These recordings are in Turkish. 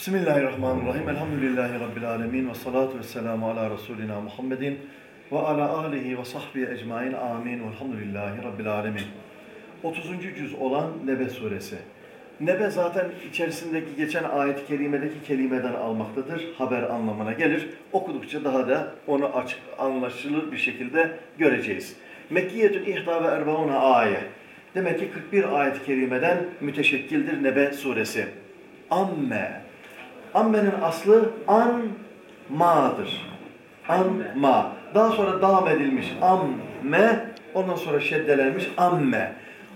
Bismillahirrahmanirrahim. Elhamdülillahi Rabbil alemin. Ve salatu ve selamu ala Resulina Muhammedin ve ala alihi ve sahbihi ecmain. Amin. Velhamdülillahi Rabbil alemin. 30. cüz olan Nebe suresi. Nebe zaten içerisindeki geçen ayet-i kerimedeki kelimeden almaktadır. Haber anlamına gelir. Okudukça daha da onu açık, anlaşılır bir şekilde göreceğiz. Mekkiyetün ihta ve erbauna ayet. Demek ki 41 ayet-i kerimeden müteşekkildir Nebe suresi. Amme. Ammenin aslı an ma'dır. An ma. Daha sonra devam edilmiş amme. Ondan sonra şeddelenmiş amme.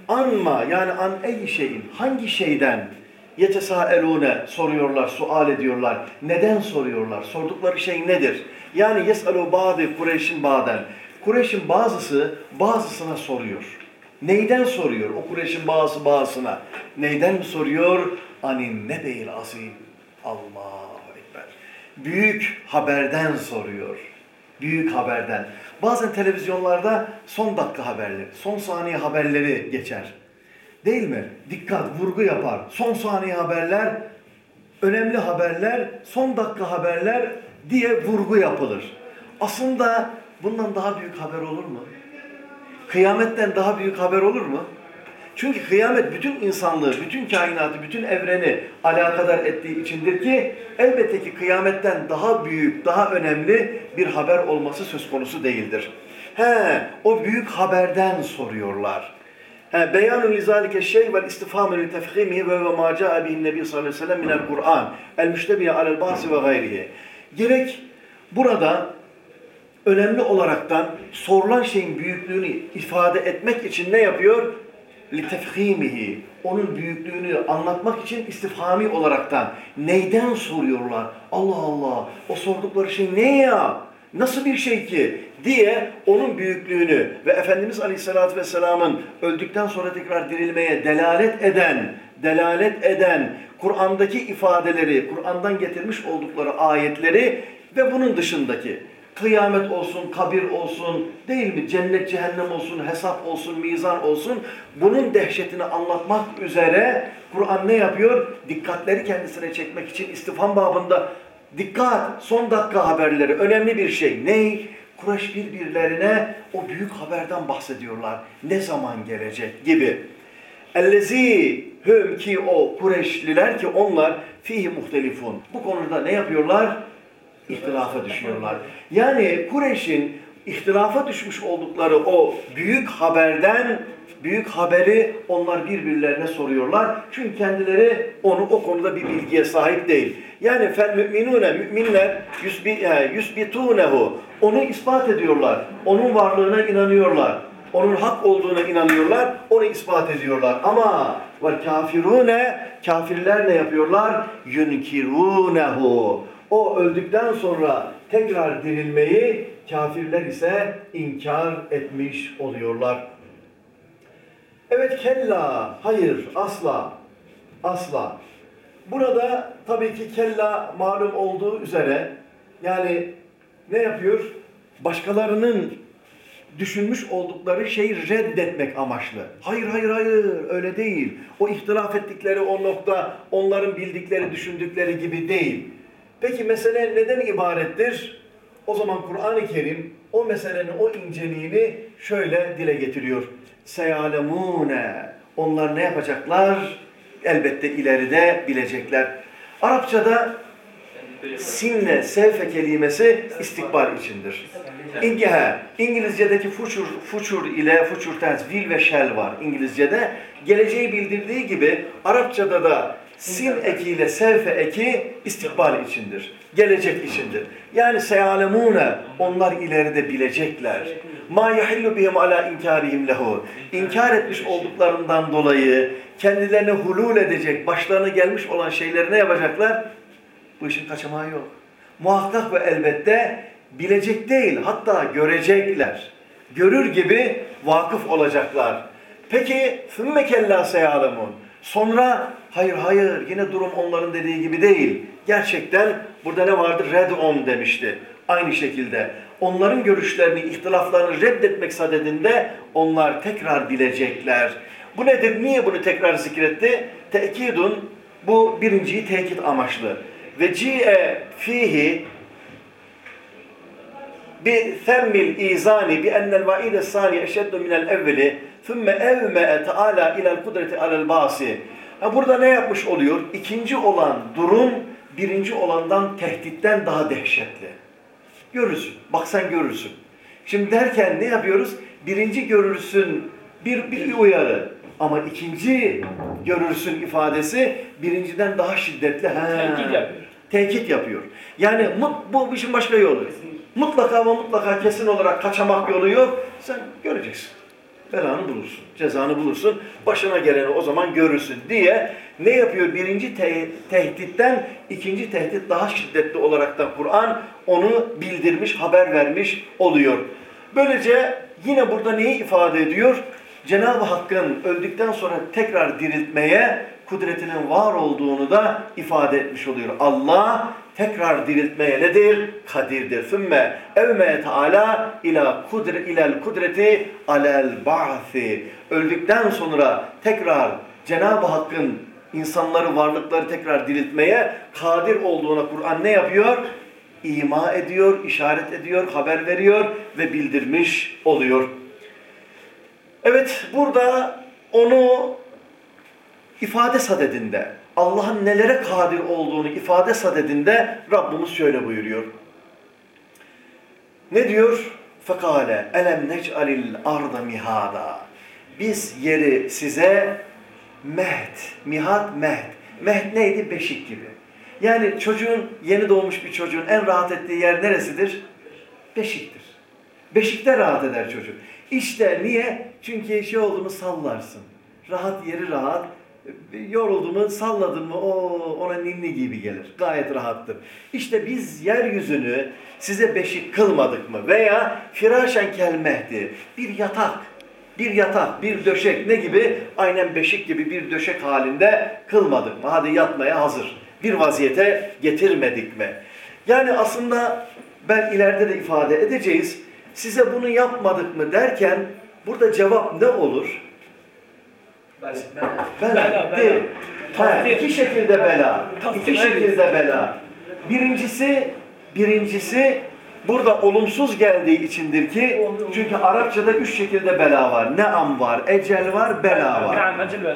Anma yani an ey şeyin hangi şeyden yetesaelune soruyorlar, sual ediyorlar. Neden soruyorlar? Sordukları şey nedir? Yani yesalu ba'di Kureyş'in baden. Kureyş'in bazısı bazısına soruyor. Neyden soruyor? O Kureyş'in bazısı bazısına. Neyden soruyor? Anin ne değil azim. Allahu Ekber. Büyük haberden soruyor. Büyük haberden. Bazen televizyonlarda son dakika haberleri, son saniye haberleri geçer. Değil mi? Dikkat, vurgu yapar. Son saniye haberler, önemli haberler, son dakika haberler diye vurgu yapılır. Aslında bundan daha büyük haber olur mu? Kıyametten daha büyük haber olur mu? Çünkü kıyamet bütün insanlığı, bütün kainatı, bütün evreni alakadar ettiği içindir ki elbette ki kıyametten daha büyük, daha önemli bir haber olması söz konusu değildir. He, o büyük haberden soruyorlar. He, beyanun lizalike şey vel istifhamü li tefhimihi ve ve ma ca'a bihin nebi sallallahu aleyhi ve sellem minel Kur'an el müştebiye alel basi ve gayrihi. Gerek burada önemli olaraktan sorulan şeyin büyüklüğünü ifade etmek için ne yapıyor? Litefhimihi onun büyüklüğünü anlatmak için istifhami olaraktan neyden soruyorlar? Allah Allah o sordukları şey ne ya? Nasıl bir şey ki? diye onun büyüklüğünü ve Efendimiz Aleyhisselatü Vesselam'ın öldükten sonra tekrar dirilmeye delalet eden, delalet eden Kur'an'daki ifadeleri, Kur'an'dan getirmiş oldukları ayetleri ve bunun dışındaki kıyamet olsun, kabir olsun, değil mi? Cennet, cehennem olsun, hesap olsun, mizan olsun. Bunun dehşetini anlatmak üzere Kur'an ne yapıyor? Dikkatleri kendisine çekmek için istifam babında dikkat, son dakika haberleri önemli bir şey. Ney? Kureyş birbirlerine o büyük haberden bahsediyorlar. Ne zaman gelecek gibi. Ellezi hüm ki o Kureyşliler ki onlar fihi muhtelifun. Bu konuda ne yapıyorlar? İhtilafa düşüyorlar. Yani Kureyş'in ihtilafa düşmüş oldukları o büyük haberden büyük haberi onlar birbirlerine soruyorlar. Çünkü kendileri onu o konuda bir bilgiye sahip değil. Yani fel müminune müminler yusbitunehu onu ispat ediyorlar. Onun varlığına inanıyorlar. Onun hak olduğuna inanıyorlar. Onu ispat ediyorlar. Ama ve kafirune kafirler ne yapıyorlar? Yunkirunehu o öldükten sonra tekrar dirilmeyi kafirler ise inkar etmiş oluyorlar. Evet kella, hayır, asla, asla. Burada tabii ki kella malum olduğu üzere yani ne yapıyor? Başkalarının düşünmüş oldukları şeyi reddetmek amaçlı. Hayır, hayır, hayır, öyle değil. O ihtilaf ettikleri o nokta onların bildikleri, düşündükleri gibi değil. Peki mesele neden ibarettir? O zaman Kur'an-ı Kerim o meselenin o inceliğini şöyle dile getiriyor. Seyalemune. Onlar ne yapacaklar? Elbette ileride bilecekler. Arapçada sinne, sevfe kelimesi istikbal içindir. İngehe, İngilizce'deki future, future ile future tense, will ve shall var İngilizce'de. Geleceği bildirdiği gibi Arapçada da sin ekiyle sevfe eki istikbal içindir. Gelecek içindir. Yani seyalemune onlar ileride bilecekler. Ma yahillu bihim ala inkarihim lehu. İnkar etmiş olduklarından dolayı kendilerine hulul edecek, başlarına gelmiş olan şeyleri ne yapacaklar? Bu işin kaçamağı yok. Muhakkak ve elbette bilecek değil, hatta görecekler. Görür gibi vakıf olacaklar. Peki, ثُمَّ كَلَّا سَيَعْلَمُونَ Sonra hayır hayır yine durum onların dediği gibi değil. Gerçekten burada ne vardı? Red on demişti. Aynı şekilde onların görüşlerini, ihtilaflarını reddetmek sadedinde onlar tekrar bilecekler. Bu nedir? Niye bunu tekrar zikretti? Tekidun Bu birinciyi tekit amaçlı. Ve ci'e fihi bi themmil izani bi ennel vaide sani eşeddu minel evveli evme'e teala ilel kudreti alel basi. Ha burada ne yapmış oluyor? İkinci olan durum birinci olandan tehditten daha dehşetli. Görürsün. Bak sen görürsün. Şimdi derken ne yapıyoruz? Birinci görürsün bir, bir uyarı. Ama ikinci görürsün ifadesi birinciden daha şiddetli. He. Tenkit yapıyor. Tenkit yapıyor. Yani bu işin başka yolu. Mutlaka ama mutlaka kesin olarak kaçamak yolu yok. Sen göreceksin. Belanı bulursun, cezanı bulursun, başına geleni o zaman görürsün diye ne yapıyor? Birinci te tehditten ikinci tehdit daha şiddetli olarak da Kur'an onu bildirmiş, haber vermiş oluyor. Böylece yine burada neyi ifade ediyor? Cenab-ı Hakk'ın öldükten sonra tekrar diriltmeye kudretinin var olduğunu da ifade etmiş oluyor. Allah tekrar diriltmeye nedir? Kadirdir. Sümme evme teala ila kudre ilel kudreti alel ba'thi. Öldükten sonra tekrar Cenab-ı Hakk'ın insanları, varlıkları tekrar diriltmeye kadir olduğuna Kur'an ne yapıyor? İma ediyor, işaret ediyor, haber veriyor ve bildirmiş oluyor. Evet, burada onu ifade sadedinde, Allah'ın nelere kadir olduğunu ifade sadedinde Rabbimiz şöyle buyuruyor. Ne diyor? Fekale elem nec'alil arda mihada. Biz yeri size mehd, mihat mehd. Mehd neydi? Beşik gibi. Yani çocuğun, yeni doğmuş bir çocuğun en rahat ettiği yer neresidir? Beşiktir. Beşikte rahat eder çocuk. İşte niye? Çünkü şey oldu mu sallarsın. Rahat yeri rahat. Yoruldu mu salladın mı o ona ninni gibi gelir. Gayet rahattır. İşte biz yeryüzünü size beşik kılmadık mı? Veya firaşen kelmehdi. Bir yatak. Bir yatak, bir döşek ne gibi? Aynen beşik gibi bir döşek halinde kılmadık mı? Hadi yatmaya hazır. Bir vaziyete getirmedik mi? Yani aslında ben ileride de ifade edeceğiz. Size bunu yapmadık mı derken burada cevap ne olur? Bela. Bela, Bela, değil. bela. Ha, iki şekilde bela. Tasdik, İki şekilde bela. Birincisi, birincisi burada olumsuz geldiği içindir ki çünkü Arapçada üç şekilde bela var. Neam var, ecel var, bela var.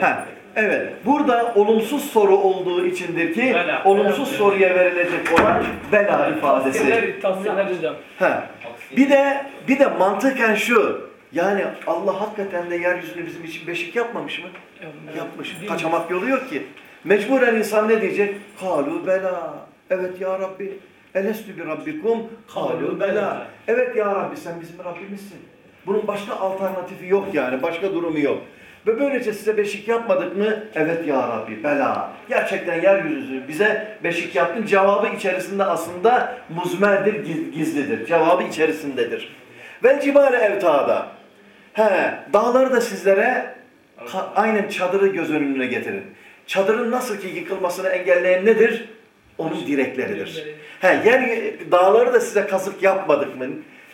Ha, evet. Burada olumsuz soru olduğu içindir ki olumsuz soruya verilecek olan bela ifadesi. Tasdikler, tasdikler hocam. Ha. Bir de bir de mantıken şu. Yani Allah hakikaten de yeryüzünü bizim için beşik yapmamış mı? Yapmış. Kaçamak yolu yok ki. Mecburen insan ne diyecek? Kalu bela. Evet ya Rabbi. Elestü bi rabbikum. Kalu bela. Evet ya Rabbi sen bizim Rabbimizsin. Bunun başka alternatifi yok yani. Başka durumu yok. Ve böylece size beşik yapmadık mı? Evet ya Rabbi bela. Gerçekten yeryüzü bize beşik yaptın. Cevabı içerisinde aslında muzmerdir, giz- gizlidir. Cevabı içerisindedir. Vel cibale evtada. He, dağları da sizlere aynen çadırı göz önüne getirin. Çadırın nasıl ki yıkılmasını engelleyen nedir? Onun direkleridir. He, yer dağları da size kazık yapmadık mı?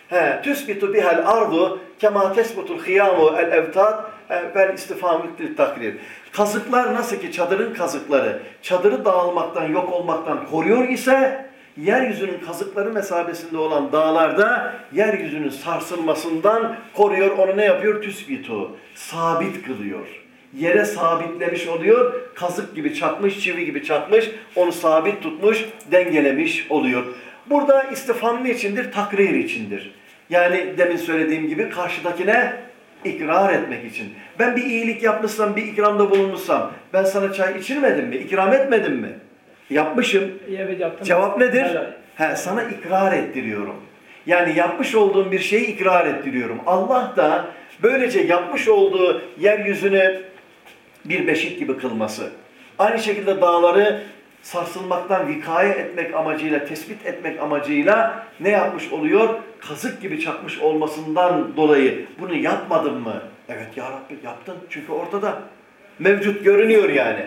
He, tüsbitu bihel ardu kema tesbutul hiyamu el evtad he, vel istifamü takdir. Kazıklar nasıl ki çadırın kazıkları çadırı dağılmaktan, yok olmaktan koruyor ise yeryüzünün kazıkları mesabesinde olan dağlarda yeryüzünün sarsılmasından koruyor. Onu ne yapıyor? Tüsbitu. Sabit kılıyor. Yere sabitlemiş oluyor. Kazık gibi çakmış, çivi gibi çakmış. Onu sabit tutmuş, dengelemiş oluyor. Burada istifam ne içindir? Takrir içindir. Yani demin söylediğim gibi karşıdakine ikrar etmek için. Ben bir iyilik yapmışsam, bir ikramda bulunmuşsam ben sana çay içirmedim mi? İkram etmedim mi? Yapmışım. Evet yaptım. Cevap nedir? Bela. He, sana ikrar ettiriyorum. Yani yapmış olduğum bir şeyi ikrar ettiriyorum. Allah da böylece yapmış olduğu yeryüzünü bir beşik gibi kılması. Aynı şekilde dağları sarsılmaktan vikaye etmek amacıyla, tespit etmek amacıyla ne yapmış oluyor? Kazık gibi çakmış olmasından dolayı bunu yapmadın mı? Evet ya Rabbi yaptın. Çünkü ortada. Mevcut görünüyor yani.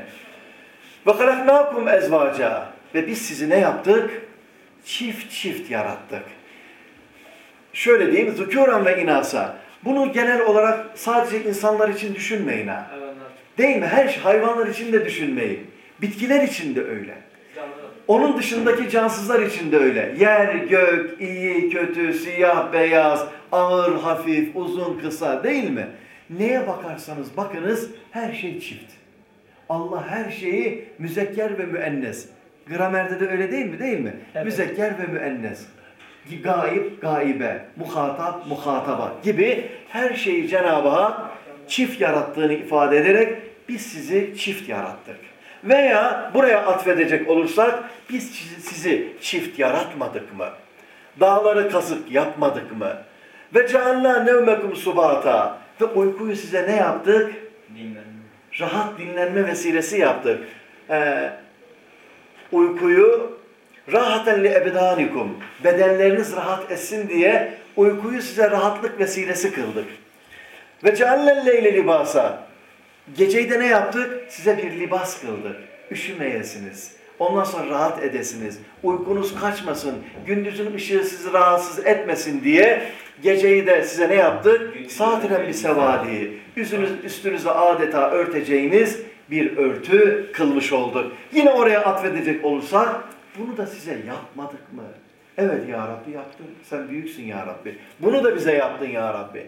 Halaknakum ezvaca. Ve biz sizi ne yaptık? Çift çift yarattık. Şöyle diyeyim, zükûran ve inasa. Bunu genel olarak sadece insanlar için düşünmeyin ha. Evet. Değil mi? Her şey hayvanlar için de düşünmeyin. Bitkiler için de öyle. Onun dışındaki cansızlar için de öyle. Yer, gök, iyi, kötü, siyah, beyaz, ağır, hafif, uzun, kısa değil mi? Neye bakarsanız bakınız her şey çift. Allah her şeyi müzekker ve müennes. Gramerde de öyle değil mi? Değil mi? Evet. Müzekker ve müennes. Gaib, gaibe, muhatap, muhataba gibi her şeyi Cenab-ı Hak çift yarattığını ifade ederek biz sizi çift yarattık. Veya buraya atfedecek olursak biz sizi- çift yaratmadık mı? Dağları kazık yapmadık mı? Ve cealna nevmekum subata. Ve uykuyu size ne yaptık? Rahat dinlenme vesilesi yaptık. Ee, uykuyu rahaten li ebedanikum. Bedenleriniz rahat etsin diye uykuyu size rahatlık vesilesi kıldık. Ve ceallel leyle libasa. Geceyi de ne yaptık? Size bir libas kıldık. Üşümeyesiniz. Ondan sonra rahat edesiniz. Uykunuz kaçmasın. Gündüzün ışığı sizi rahatsız etmesin diye geceyi de size ne yaptık? Satiren bir sevadi. Yüzünüz, üstünüze adeta örteceğiniz bir örtü kılmış olduk. Yine oraya atfedecek olursak bunu da size yapmadık mı? Evet ya Rabbi yaptın. Sen büyüksün ya Rabbi. Bunu da bize yaptın ya Rabbi.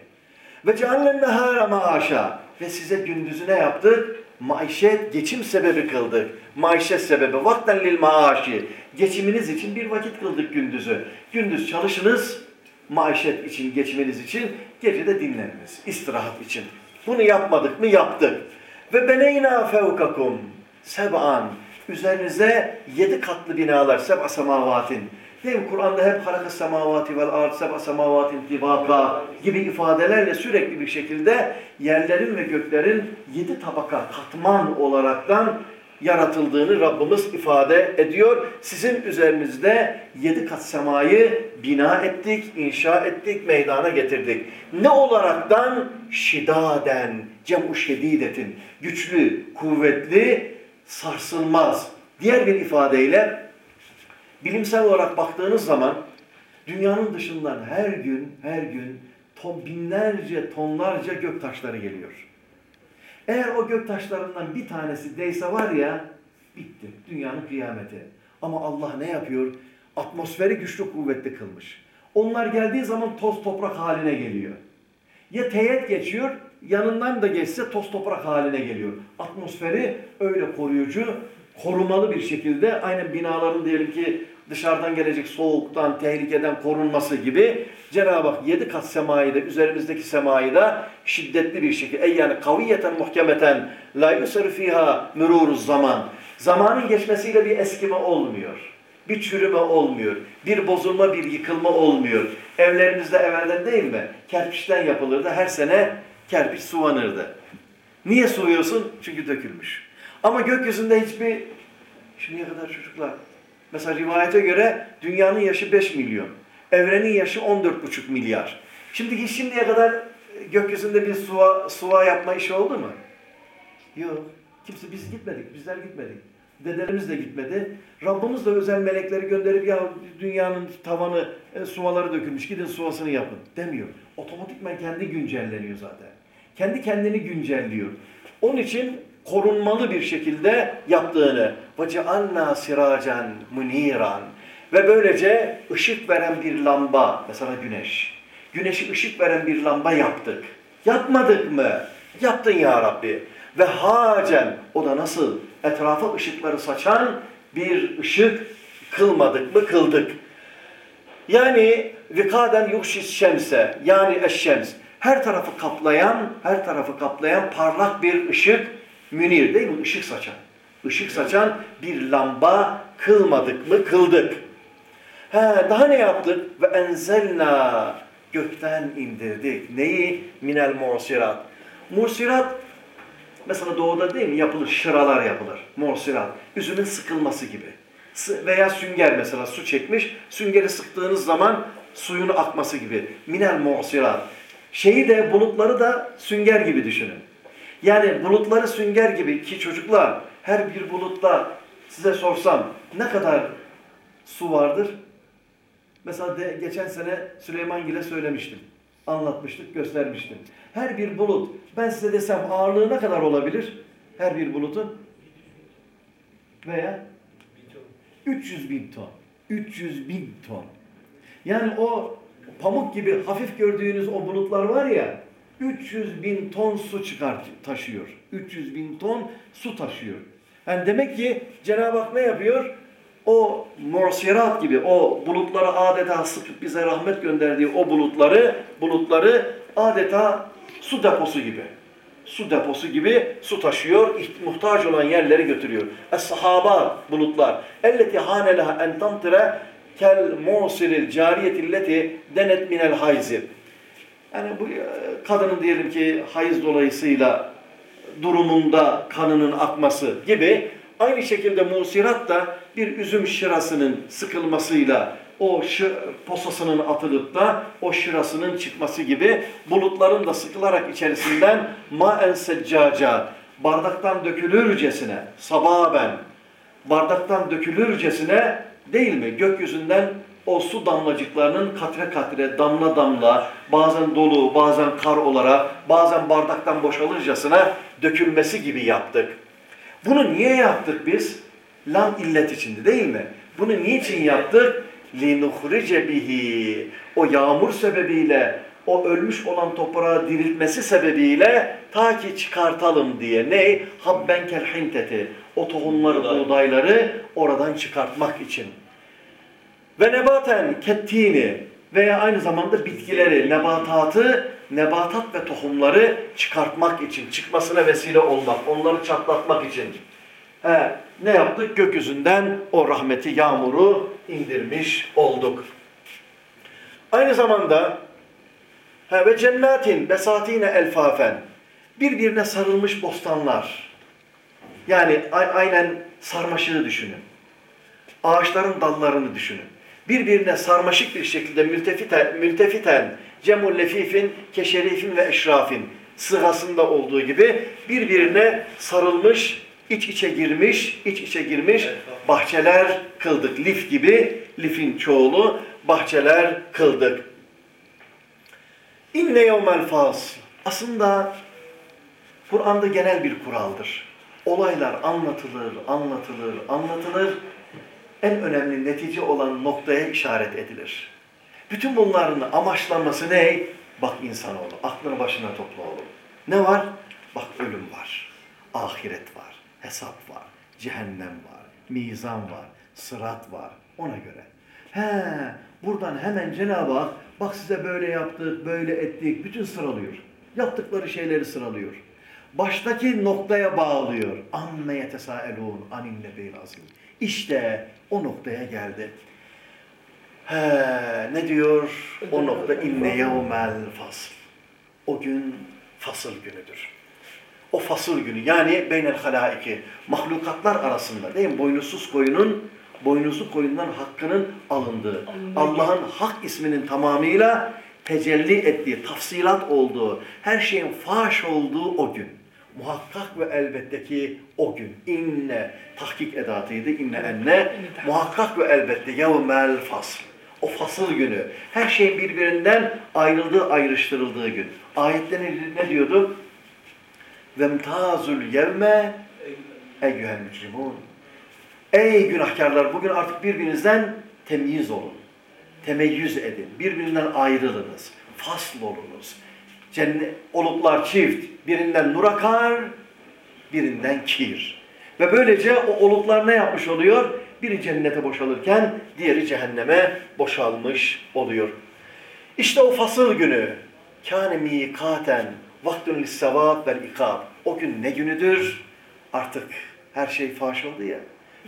Ve ceallen nehâre maaşa. Ve size gündüzü ne yaptık? Maişet, geçim sebebi kıldık. Maişet sebebi. Vakten lil maaşi. Geçiminiz için bir vakit kıldık gündüzü. Gündüz çalışınız, maişet için, geçiminiz için. Gece de dinleniniz, istirahat için. Bunu yapmadık mı? Yaptık. Ve beneyna fevkakum seb'an. Üzerinize yedi katlı binalar, seb'a semavatin. Değil mi? Kur'an'da hep harakas semavati vel ard seb'a semavatin tibaka gibi ifadelerle sürekli bir şekilde yerlerin ve göklerin yedi tabaka katman olaraktan yaratıldığını Rabbimiz ifade ediyor. Sizin üzerinizde yedi kat semayı bina ettik, inşa ettik, meydana getirdik. Ne olaraktan? Şidaden, cem'u şedidetin, güçlü, kuvvetli, sarsılmaz. Diğer bir ifadeyle bilimsel olarak baktığınız zaman dünyanın dışından her gün, her gün ton, binlerce, tonlarca gök taşları geliyor. Eğer o gök taşlarından bir tanesi değse var ya, bitti. Dünyanın kıyameti. Ama Allah ne yapıyor? Atmosferi güçlü kuvvetli kılmış. Onlar geldiği zaman toz toprak haline geliyor. Ya teğet geçiyor, yanından da geçse toz toprak haline geliyor. Atmosferi öyle koruyucu, korumalı bir şekilde aynen binaların diyelim ki dışarıdan gelecek soğuktan, tehlikeden korunması gibi Cenab-ı Hak yedi kat semayı da üzerimizdeki semayı da şiddetli bir şekilde ey yani kaviyeten muhkemeten la yusir fiha müruruz zaman. Zamanın geçmesiyle bir eskime olmuyor. Bir çürüme olmuyor. Bir bozulma, bir yıkılma olmuyor. Evlerimizde evvelden değil mi? Kerpiçten yapılırdı. Her sene kerpiç suvanırdı. Niye suvuyorsun? Çünkü dökülmüş. Ama gökyüzünde hiçbir şimdiye kadar çocuklar mesela rivayete göre dünyanın yaşı 5 milyon. Evrenin yaşı 14,5 milyar. Şimdi şimdiye kadar gökyüzünde bir suva, suva yapma işi oldu mu? Yok. Kimse biz gitmedik. Bizler gitmedik. Dedelerimiz de gitmedi. Rabbimiz de özel melekleri gönderip ya dünyanın tavanı e, suvaları dökülmüş gidin suvasını yapın demiyor. Otomatikman kendi güncelleniyor zaten. Kendi kendini güncelliyor. Onun için korunmalı bir şekilde yaptığını وَجَعَلْنَا سِرَاجًا مُنِيرًا ve böylece ışık veren bir lamba, mesela güneş. Güneşi ışık veren bir lamba yaptık. Yapmadık mı? Yaptın ya Rabbi. Ve hacen, o da nasıl? Etrafa ışıkları saçan bir ışık kılmadık mı? Kıldık. Yani vikaden yukşis şemse, yani eşşems. Her tarafı kaplayan, her tarafı kaplayan parlak bir ışık, münir değil mi? Işık saçan. Işık saçan bir lamba kılmadık mı? Kıldık. He, daha ne yaptık? Ve enzelna gökten indirdik. Neyi? Minel mursirat. Mursirat mesela doğuda değil mi yapılır? Şıralar yapılır. Mursirat. Üzümün sıkılması gibi. Veya sünger mesela su çekmiş. Süngeri sıktığınız zaman suyun akması gibi. Minel mursirat. Şeyi de bulutları da sünger gibi düşünün. Yani bulutları sünger gibi ki çocuklar her bir bulutta size sorsam ne kadar su vardır? Mesela de, geçen sene Süleymangil'e söylemiştim. Anlatmıştık, göstermiştim. Her bir bulut, ben size desem ağırlığı ne kadar olabilir? Her bir bulutun veya 300 bin ton. 300 bin ton. Yani o pamuk gibi hafif gördüğünüz o bulutlar var ya 300 bin ton su çıkart taşıyor. 300 bin ton su taşıyor. Yani demek ki Cenab-ı Hak ne yapıyor? O morsirat gibi o bulutları adeta sıkıp bize rahmet gönderdiği o bulutları bulutları adeta su deposu gibi. Su deposu gibi su taşıyor, muhtaç olan yerleri götürüyor. Es-sahaba bulutlar. Elleti hane leha en tamtire kel mursiril cariyetilleti denet minel hayzi. Yani bu e, kadının diyelim ki hayız dolayısıyla durumunda kanının akması gibi aynı şekilde musirat da bir üzüm şırasının sıkılmasıyla o şı, posasının atılıp da o şırasının çıkması gibi bulutların da sıkılarak içerisinden maen seccaca bardaktan dökülürcesine sababen bardaktan dökülürcesine değil mi? Gökyüzünden o su damlacıklarının katre katre, damla damla, bazen dolu, bazen kar olarak, bazen bardaktan boşalırcasına dökülmesi gibi yaptık. Bunu niye yaptık biz? Lam illet içinde değil mi? Bunu niçin yaptık? لِنُخْرِجَ bihi O yağmur sebebiyle, o ölmüş olan toprağı diriltmesi sebebiyle ta ki çıkartalım diye. Ne? Habben kel hinteti. O tohumları, buğdayları oradan çıkartmak için. Ve nebaten kettini veya aynı zamanda bitkileri, nebatatı, nebatat ve tohumları çıkartmak için, çıkmasına vesile olmak, onları çatlatmak için. He, ne yaptık? Gökyüzünden o rahmeti, yağmuru indirmiş olduk. Aynı zamanda he, ve cennetin besatine elfafen birbirine sarılmış bostanlar. Yani aynen sarmaşığı düşünün. Ağaçların dallarını düşünün. Birbirine sarmaşık bir şekilde mültefiten, mültefiten cemul lefifin, keşerifin ve eşrafin sırasında olduğu gibi birbirine sarılmış, iç içe girmiş, iç içe girmiş bahçeler kıldık. Lif gibi, lifin çoğulu bahçeler kıldık. İnne yevmel fasl. Aslında Kur'an'da genel bir kuraldır. Olaylar anlatılır, anlatılır, anlatılır. En önemli netice olan noktaya işaret edilir. Bütün bunların amaçlanması ne? Bak insanoğlu, aklını başına topla oğlum. Ne var? Bak ölüm var, ahiret var, hesap var, cehennem var, mizan var, sırat var. Ona göre. He, buradan hemen Cenab-ı Hak bak size böyle yaptık, böyle ettik, bütün sıralıyor. Yaptıkları şeyleri sıralıyor. Baştaki noktaya bağlıyor. Amme yetesaelun anin nebeyl azim. İşte o noktaya geldi. He, ne diyor? O nokta inne yevmel fasl. O gün fasıl günüdür. O fasıl günü yani beynel halaiki mahlukatlar arasında değil mi? Boynuzsuz koyunun boynuzlu koyundan hakkının alındığı, Allah'ın hak isminin tamamıyla tecelli ettiği, tafsilat olduğu, her şeyin faş olduğu o gün. Muhakkak ve elbette ki o gün. İnne, tahkik edatıydı. İnne enne, muhakkak ve elbette yevmel fasl. O fasıl günü. Her şeyin birbirinden ayrıldığı, ayrıştırıldığı gün. Ayette ne, ne diyordu? Vemtazul yevme eyyühel mücrimun. Ey günahkarlar bugün artık birbirinizden temyiz olun. Temeyyüz edin. Birbirinden ayrılınız. Fasl olunuz. Cennet, oluklar çift. Birinden nur akar, birinden kir. Ve böylece o oluklar ne yapmış oluyor? Biri cennete boşalırken diğeri cehenneme boşalmış oluyor. İşte o fasıl günü. Kâne mîkâten vaktun lissevâb vel ikâb. O gün ne günüdür? Artık her şey faş oldu ya.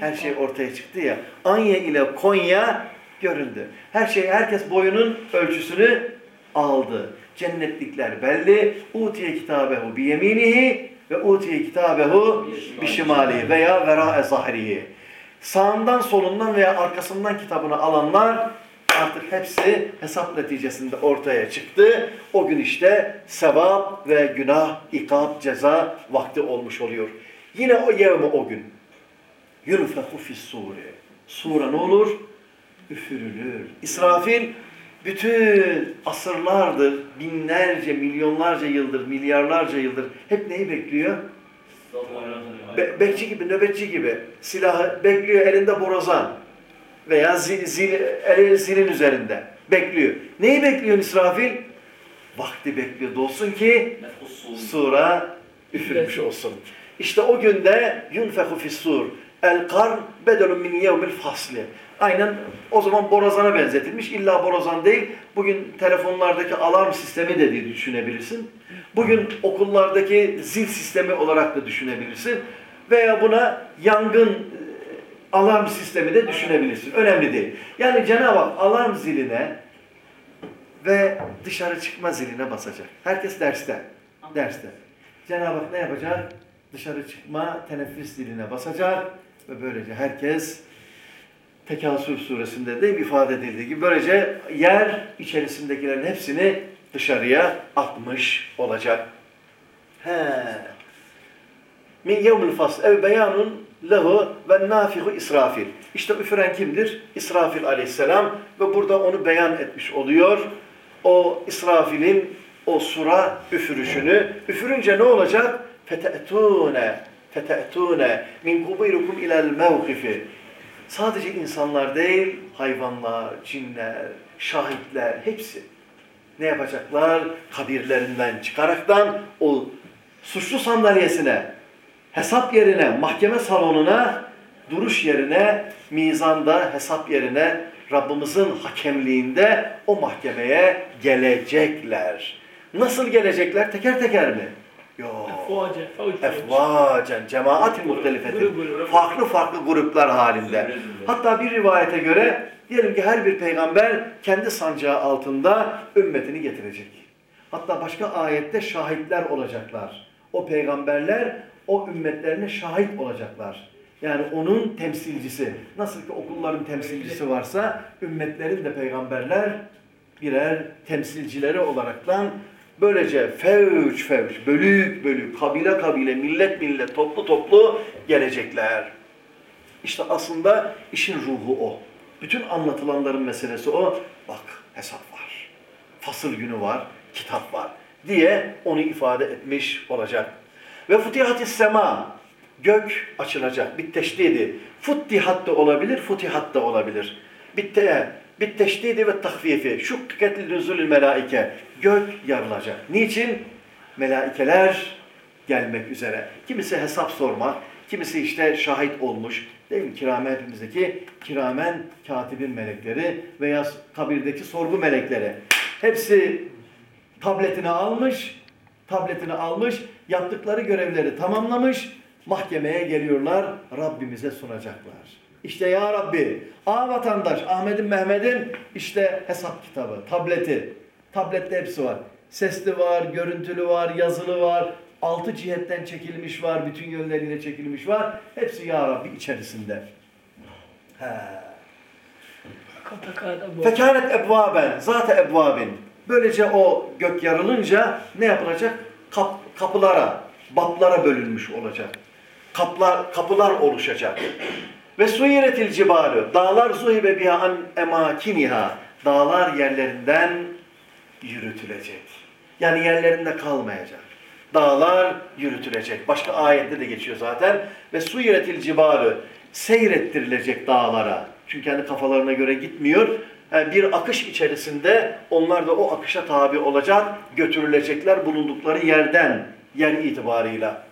Her şey ortaya çıktı ya. Anya ile Konya göründü. Her şey, herkes boyunun ölçüsünü aldı. Cennetlikler belli. Utiye kitabehu bi yeminihi ve utiye kitabehu bi şimalihi veya vera zahrihi. Sağından, solundan veya arkasından kitabını alanlar artık hepsi hesap neticesinde ortaya çıktı. O gün işte sevap ve günah, ikab, ceza vakti olmuş oluyor. Yine o yevme o gün. Yunfehu fis sure. Ne olur? Üfürülür. İsrafil bütün asırlardır, binlerce, milyonlarca yıldır, milyarlarca yıldır hep neyi bekliyor? Be- bekçi gibi, nöbetçi gibi silahı bekliyor elinde borazan veya zil, zil, eli zilin üzerinde bekliyor. Neyi bekliyor İsrafil? Vakti bekliyor dolsun ki sura üfürmüş olsun. İşte o günde yunfehu fissur el karn bedelun min yevmil fasli. Aynen o zaman borazana benzetilmiş. İlla borazan değil. Bugün telefonlardaki alarm sistemi de diye düşünebilirsin. Bugün okullardaki zil sistemi olarak da düşünebilirsin. Veya buna yangın e, alarm sistemi de düşünebilirsin. Önemli değil. Yani Cenab-ı Hak alarm ziline ve dışarı çıkma ziline basacak. Herkes derste. Derste. Cenab-ı Hak ne yapacak? Dışarı çıkma teneffüs diline basacak ve böylece herkes Tekasür suresinde de ifade edildiği gibi böylece yer içerisindekilerin hepsini dışarıya atmış olacak. He. Min yevmil fasl ev beyanun lehu ve nafihu İsrafil. İşte üfüren kimdir? İsrafil aleyhisselam ve burada onu beyan etmiş oluyor. O İsrafil'in o sura üfürüşünü. Üfürünce ne olacak? Fete'tûne fete'tûne min kubirukum ilel mevkifi. Sadece insanlar değil, hayvanlar, cinler, şahitler hepsi ne yapacaklar? Kabirlerinden çıkaraktan o suçlu sandalyesine, hesap yerine, mahkeme salonuna, duruş yerine, mizanda, hesap yerine, Rabbimizin hakemliğinde o mahkemeye gelecekler. Nasıl gelecekler? Teker teker mi? Yok. Efvacen, cemaat-i Grup, muhtelifetin. Farklı farklı gruplar halinde. Hatta bir rivayete göre diyelim ki her bir peygamber kendi sancağı altında ümmetini getirecek. Hatta başka ayette şahitler olacaklar. O peygamberler o ümmetlerine şahit olacaklar. Yani onun temsilcisi. Nasıl ki okulların temsilcisi varsa ümmetlerin de peygamberler birer temsilcileri olaraktan böylece fevç fevç, bölük bölük, kabile kabile, millet millet, toplu toplu gelecekler. İşte aslında işin ruhu o. Bütün anlatılanların meselesi o. Bak hesap var, fasıl günü var, kitap var diye onu ifade etmiş olacak. Ve futihatis sema, gök açılacak. Bitteşdidi. Futtihat da olabilir, futihat da olabilir. Bitte, bitteşdidi ve tahfifi. Şukketil nüzulül melaike. Gök yarılacak. Niçin? Melaikeler gelmek üzere. Kimisi hesap sormak, kimisi işte şahit olmuş. Değil mi? Kiramen hepimizdeki kiramen katibin melekleri veya kabirdeki sorgu melekleri. Hepsi tabletini almış, tabletini almış, yaptıkları görevleri tamamlamış, mahkemeye geliyorlar, Rabbimize sunacaklar. İşte ya Rabbi, A vatandaş, Ahmet'in, Mehmet'in işte hesap kitabı, tableti. Tablette hepsi var. Sesli var, görüntülü var, yazılı var, altı cihetten çekilmiş var, bütün yönleriyle çekilmiş var. Hepsi ya Rabbi içerisinde. He. Fekânet ebvâben, zâte ebvâbin. Böylece o gök yarılınca ne yapılacak? Kap, kapılara, baplara bölünmüş olacak. Kaplar, kapılar oluşacak. Ve suyiretil cibalu, dağlar zuhibe biha an emakiniha. Dağlar yerlerinden yürütülecek. Yani yerlerinde kalmayacak. Dağlar yürütülecek. Başka ayette de geçiyor zaten. Ve suyiretil cibalu, seyrettirilecek dağlara. Çünkü kendi kafalarına göre gitmiyor. Yani bir akış içerisinde onlar da o akışa tabi olacak, götürülecekler bulundukları yerden, yer itibarıyla.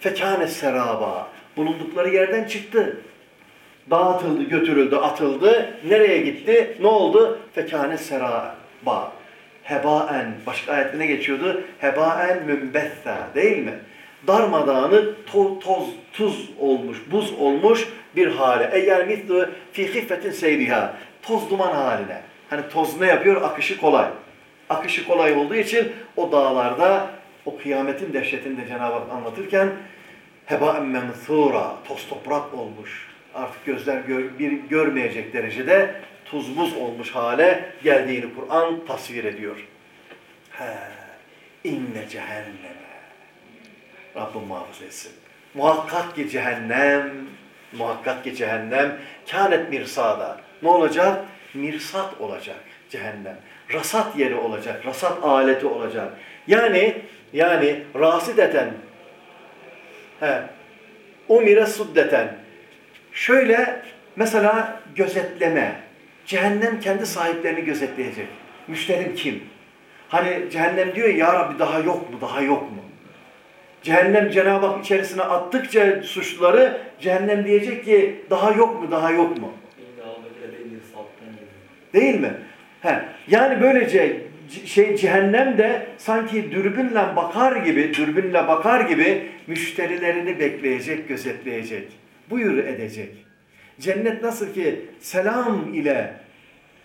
Fekâne seraba, bulundukları yerden çıktı. Dağıtıldı, götürüldü, atıldı. Nereye gitti? Ne oldu? Fekâne seraba. Hebaen, başka ayette geçiyordu? Hebaen mümbetha değil mi? Darmadağını to, toz, tuz olmuş, buz olmuş bir hale. Eğer mislu fi hiffetin seyriha. Toz duman haline. Hani toz ne yapıyor? Akışı kolay. Akışı kolay olduğu için o dağlarda o kıyametin dehşetinde Cenab-ı Hak anlatırken hebaen menthura, toz toprak olmuş. Artık gözler gör, bir görmeyecek derecede tuz buz olmuş hale geldiğini Kur'an tasvir ediyor. He, inne cehenneme. Rabbim muhafaza etsin. Muhakkak ki cehennem, muhakkak ki cehennem kânet mirsada. Ne olacak? Mirsat olacak cehennem. Rasat yeri olacak, rasat aleti olacak. Yani yani rasideten He. Umire suddeten. Şöyle mesela gözetleme. Cehennem kendi sahiplerini gözetleyecek. Müşterim kim? Hani cehennem diyor ya Rabbi daha yok mu? Daha yok mu? Cehennem Cenab-ı Hak içerisine attıkça suçluları cehennem diyecek ki daha yok mu? Daha yok mu? Değil mi? He. Yani böylece şey cehennem de sanki dürbünle bakar gibi, dürbünle bakar gibi müşterilerini bekleyecek, gözetleyecek. Buyur edecek. Cennet nasıl ki selam ile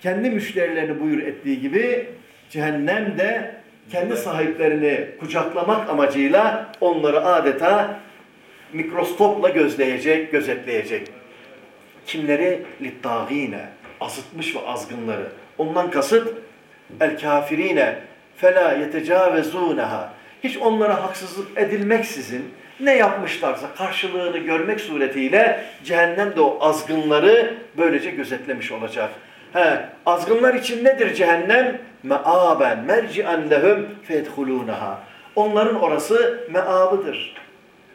kendi müşterilerini buyur ettiği gibi cehennem de kendi sahiplerini kucaklamak amacıyla onları adeta mikroskopla gözleyecek, gözetleyecek. Kimleri? Littâgîne. Azıtmış ve azgınları. Ondan kasıt el kafirine fela yetecâvezûneha. Hiç onlara haksızlık edilmeksizin ne yapmışlarsa karşılığını görmek suretiyle cehennemde o azgınları böylece gözetlemiş olacak. He, azgınlar için nedir cehennem? Me'aben merci'en lehum fedhulunaha. Onların orası me'abıdır.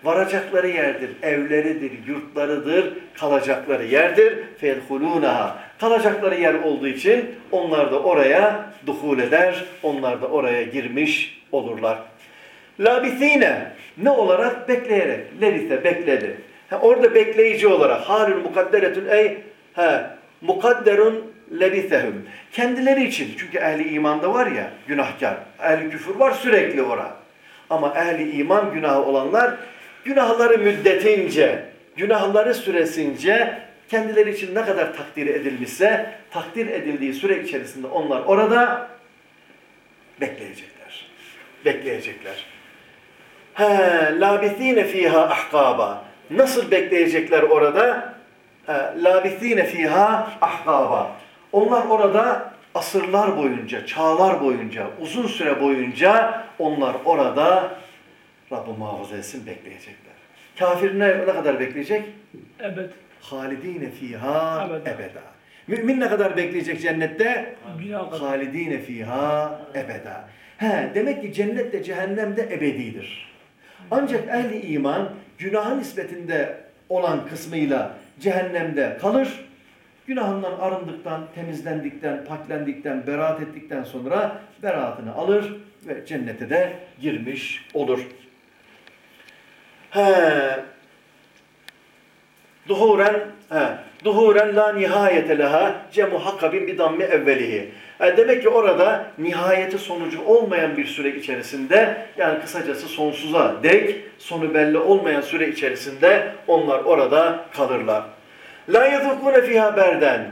Varacakları yerdir, evleridir, yurtlarıdır, kalacakları yerdir. Fedhulunaha. Kalacakları yer olduğu için onlar da oraya duhul eder, onlar da oraya girmiş olurlar. Labithine ne olarak? Bekleyerek. Lebite bekledi. Ha, orada bekleyici olarak halül mukadderetün ey ha, mukadderun lebithehum. Kendileri için çünkü ehli imanda var ya günahkar, ehli küfür var sürekli ora. Ama ehli iman günahı olanlar günahları müddetince, günahları süresince kendileri için ne kadar takdir edilmişse takdir edildiği süre içerisinde onlar orada bekleyecekler. Bekleyecekler. He, labithine fiha ahkaba. Nasıl bekleyecekler orada? He, labithine fiha ahkaba. Onlar orada asırlar boyunca, çağlar boyunca, uzun süre boyunca onlar orada Rabbim muhafaza etsin bekleyecekler. Kafir ne, ne kadar bekleyecek? Evet. Halidine fiha Ebeda. ebeda. Mümin ne kadar bekleyecek cennette? Halidine fiha ebeda. He, demek ki cennet de cehennem de ebedidir. Ancak ehli iman günahın nispetinde olan kısmıyla cehennemde kalır. Günahından arındıktan, temizlendikten, paklendikten, beraat ettikten sonra beraatını alır ve cennete de girmiş olur. He, Duhuren, he, duhuren la nihayete leha cemu hakkabin bir dammi evvelihi. Demek ki orada nihayeti sonucu olmayan bir süre içerisinde yani kısacası sonsuza dek sonu belli olmayan süre içerisinde onlar orada kalırlar. La yedukune fiha berden.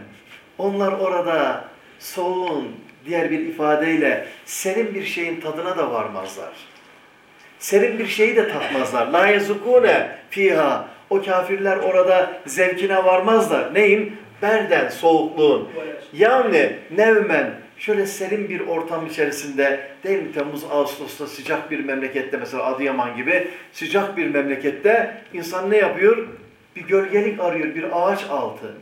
Onlar orada soğuğun diğer bir ifadeyle serin bir şeyin tadına da varmazlar. Serin bir şeyi de tatmazlar. La yezukune fiha. O kafirler orada zevkine varmazlar. Neyin? Berden, soğukluğun. Yani nevmen, şöyle serin bir ortam içerisinde değil mi Temmuz, Ağustos'ta sıcak bir memlekette mesela Adıyaman gibi sıcak bir memlekette insan ne yapıyor? Bir gölgelik arıyor, bir ağaç altı.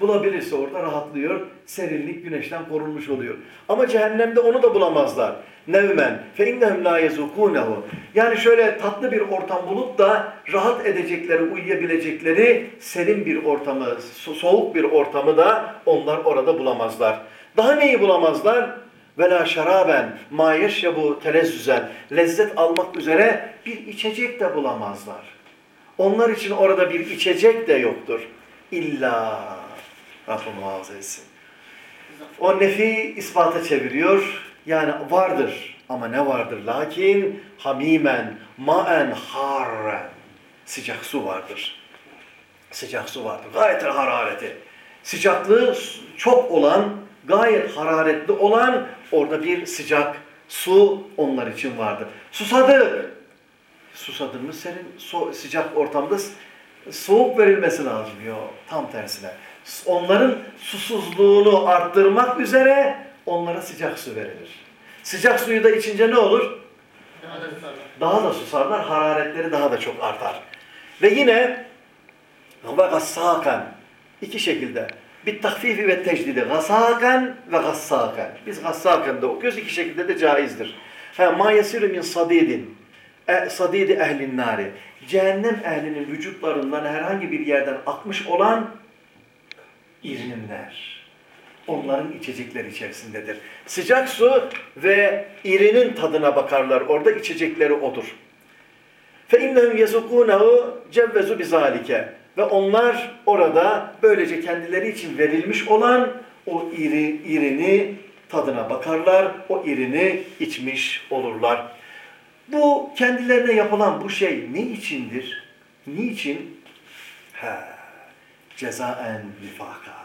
Bulabilirse orada rahatlıyor, serinlik güneşten korunmuş oluyor. Ama cehennemde onu da bulamazlar. Nevmen fe innehum la yezukunehu. Yani şöyle tatlı bir ortam bulup da rahat edecekleri, uyuyabilecekleri serin bir ortamı, so- soğuk bir ortamı da onlar orada bulamazlar. Daha neyi bulamazlar? Vela şaraben ma yeşrebu telezzüzen. Lezzet almak üzere bir içecek de bulamazlar. Onlar için orada bir içecek de yoktur. İlla Rabbim muhafaza etsin. O nefi ispata çeviriyor. Yani vardır. Ama ne vardır? Lakin hamimen, maen, harren. Sıcak su vardır. Sıcak su vardır. Gayet harareti. Sıcaklığı çok olan, gayet hararetli olan orada bir sıcak su onlar için vardır. Susadı. Susadın mı senin so- sıcak ortamda soğuk verilmesi lazım. Yok tam tersine. Onların susuzluğunu arttırmak üzere onlara sıcak su verilir. Sıcak suyu da içince ne olur? Daha da susarlar, hararetleri daha da çok artar. Ve yine ve gassaken iki şekilde bir tahfifi ve tecdidi gassaken ve gassaken. Biz gassaken de okuyoruz iki şekilde de caizdir. Ha, ma yesiru min sadidin e, sadidi ehlin nari. Cehennem ehlinin vücutlarından herhangi bir yerden akmış olan irinler Onların içecekleri içerisindedir. Sıcak su ve irinin tadına bakarlar. Orada içecekleri odur. فَاِنَّهُمْ يَزُقُونَهُ cevvezu bizalike. Ve onlar orada böylece kendileri için verilmiş olan o iri, irini tadına bakarlar. O irini içmiş olurlar. Bu kendilerine yapılan bu şey ne içindir? Niçin? Ha, cezaen vifaka.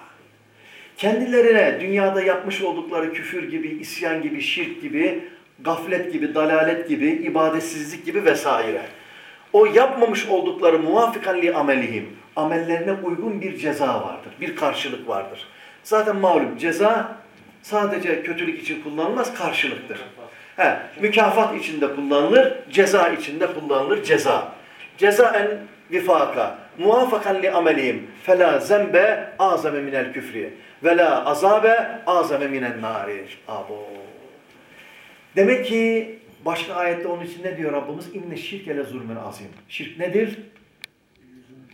Kendilerine dünyada yapmış oldukları küfür gibi, isyan gibi, şirk gibi, gaflet gibi, dalalet gibi, ibadetsizlik gibi vesaire. O yapmamış oldukları muvafikan li amelihim, amellerine uygun bir ceza vardır, bir karşılık vardır. Zaten malum ceza sadece kötülük için kullanılmaz, karşılıktır. He, mükafat içinde kullanılır, ceza içinde kullanılır, ceza. Cezaen vifaka, muvafakan li amelihim, fela zembe azame minel küfri, ve la azabe azame minen nari. Abo. Demek ki başka ayette onun için ne diyor Rabbimiz? İnne şirkele zulmün azim. Şirk nedir?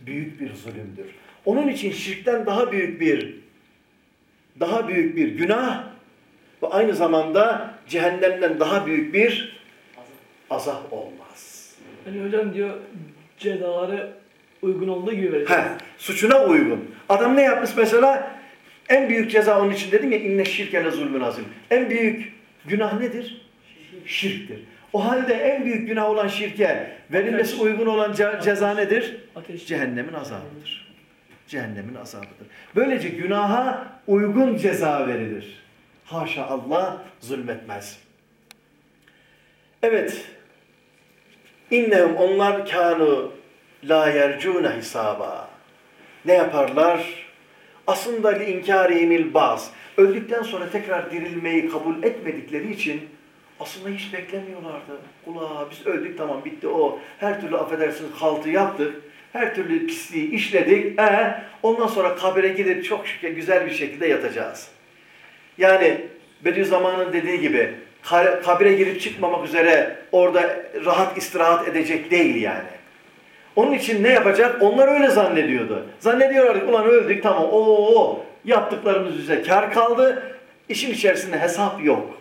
Büyük bir zulümdür. Onun için şirkten daha büyük bir daha büyük bir günah ve aynı zamanda cehennemden daha büyük bir azap olmaz. Yani hocam diyor cezaları uygun olduğu gibi verecek. He, suçuna uygun. Adam ne yapmış mesela? En büyük ceza onun için dedim ya inne şirkele zulmün azim. En büyük günah nedir? Şirktir. O halde en büyük günah olan şirke verilmesi Ateş. uygun olan ce- ceza nedir? Ateş. Cehennemin azabıdır. Cehennemin azabıdır. Böylece günaha uygun ceza verilir. Haşa Allah zulmetmez. Evet. İnnehum onlar kanu la yercune hisaba. Ne yaparlar? Aslında li inkarihimil baz. Öldükten sonra tekrar dirilmeyi kabul etmedikleri için aslında hiç beklemiyorlardı. Ula biz öldük tamam bitti o. Her türlü affedersiniz haltı yaptık. Her türlü pisliği işledik. E, ondan sonra kabire gidip çok şükür güzel bir şekilde yatacağız. Yani Bediüzzaman'ın dediği gibi ka- kabire girip çıkmamak üzere orada rahat istirahat edecek değil yani. Onun için ne yapacak? Onlar öyle zannediyordu. Zannediyorlar ki ulan öldük tamam o yaptıklarımız bize kar kaldı. İşin içerisinde hesap yok.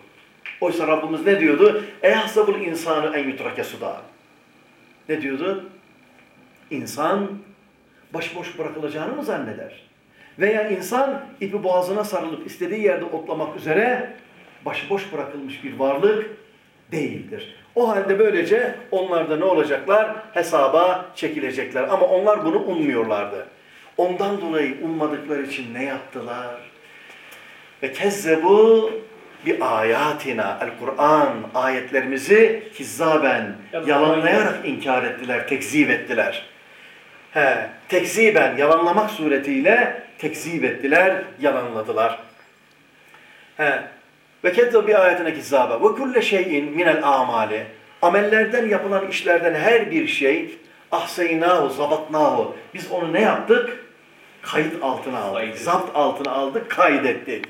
Oysa Rabbimiz ne diyordu? Ehsabul insanı en yutrake suda. Ne diyordu? İnsan başıboş bırakılacağını mı zanneder? Veya insan ipi boğazına sarılıp istediği yerde otlamak üzere başıboş bırakılmış bir varlık değildir. O halde böylece onlar da ne olacaklar? Hesaba çekilecekler. Ama onlar bunu ummuyorlardı. Ondan dolayı ummadıkları için ne yaptılar? Ve kezzebu bir ayatina, el-Kur'an ayetlerimizi kizzaben, yalanlayarak inkar ettiler, tekzip ettiler. He, tekziben, yalanlamak suretiyle tekzip ettiler, yalanladılar. He, ve kedde bir ayetine kizzabe. Ve kulle şeyin minel amali. Amellerden yapılan işlerden her bir şey ahseynahu, zabatnahu. Biz onu ne yaptık? Kayıt altına aldık. Kaydettik. Zapt altına aldık, kaydettik.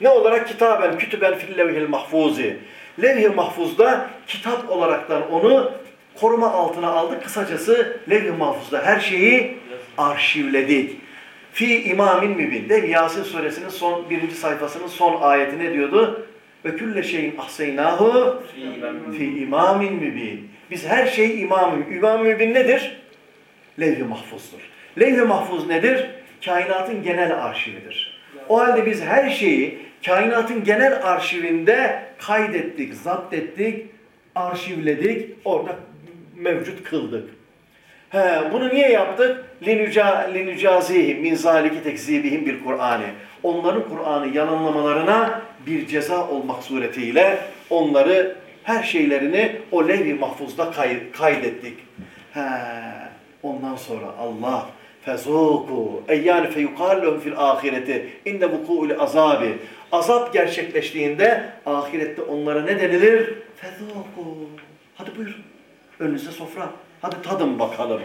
Ne olarak? Kitaben, kütüben fil levhil mahfuzi. Levh-i mahfuzda kitap olaraktan onu koruma altına aldık. Kısacası levh-i mahfuzda her şeyi arşivledik. Fi imamin mübin. Değil mi? Yasin suresinin son birinci sayfasının son ayeti ne diyordu? Ve külle şeyin ahseynahu fi imamin mübin. Biz her şeyi imam İmam mübin nedir? Levh-i mahfuzdur. Levh-i mahfuz nedir? Kainatın genel arşividir. O halde biz her şeyi kainatın genel arşivinde kaydettik, zapt ettik, arşivledik, orada mevcut kıldık. He, bunu niye yaptık? Min zaliki tekzibihim bir Kur'an'ı. Onların Kur'an'ı yalanlamalarına bir ceza olmak suretiyle onları her şeylerini o levh-i mahfuzda kay- kaydettik. He, ondan sonra Allah fezuku ey yani feyukallehum fil ahireti inde vuku'ul azabi azap gerçekleştiğinde ahirette onlara ne denilir? Fezuku. Hadi buyurun. Önünüze sofra. Hadi tadın bakalım.